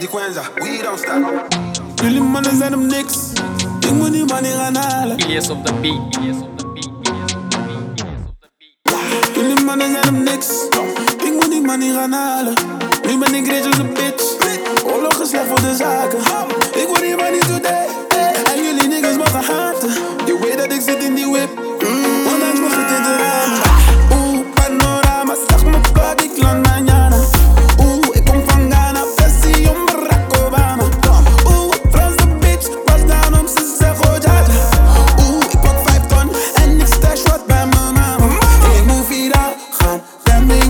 Diquenza, we don't stop. Jullie mannen zijn hem niks. Ik moet die money gaan halen. Ilias op de beat. Ilias op de beat. Ilias op de beat. Ilias op de beat. Jullie mannen zijn hem niks. Ik moet die money gaan halen. Nu ben ik rich als een bitch. Oorlog is slecht voor de zaken. Ik word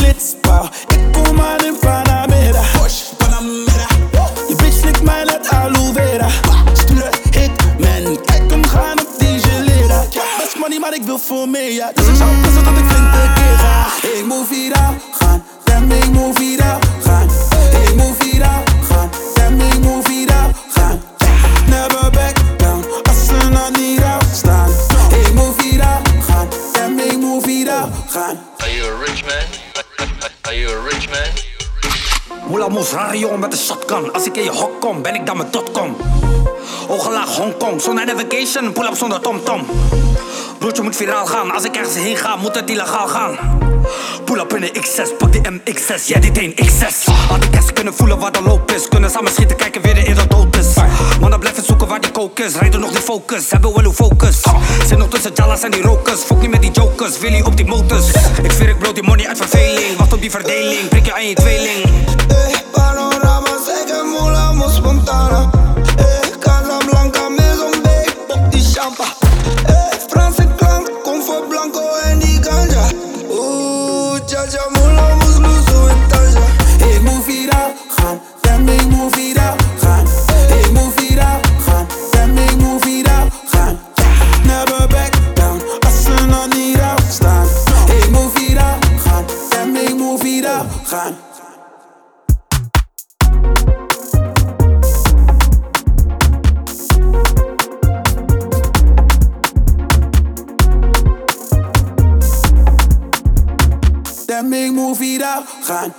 Flitspaal. Ik kom aan in Panamera. Porsche, Panamera. Je bitch slikt mij net aloe vera. Stuur een hitman. Kijk hem gaan op die gelera. Best money, maar ik wil voor meer. Ja, dus ik zou passen dat ik flink tekeer ga. Ik moet viraal gaan. Damn, ik moet viraal gaan. Ik moet viraal gaan. Damn, ik moet viraal gaan. Never back down. Als ze nog niet afstaan. Ik moet viraal gaan. Damn, ik moet viraal gaan. Are you a rich man? Are you a rich man? Moela moes, rare met een shotgun. Als ik in je hok kom, ben ik dan met dotcom. Ogen laag Hongkong, zonder navigation, pull up zonder tomtom. Broertje moet viraal gaan, als ik ergens heen ga, moet het illegaal gaan. Pull up in de X6, pak die MX6, jij die een X6. Al die kersen kunnen voelen waar de loop is, kunnen samen schieten, kijken wie er in de dood is. Mannen blijven zoeken waar die coke rijden nog die focus, hebben wel uw focus. Zit nog tussen Jalas en die rokers, fok niet met die jokers, Willy op die motors. Ik zweer ik bloot die money uit op die verdeling, prik je aan je tweeling. Panorama, spontana. Maison Bay, pop die champa. Eh, Franse klank, kom voor Blanco en die ganja. Oeh, uh, tja tja, molamos that make move gaan.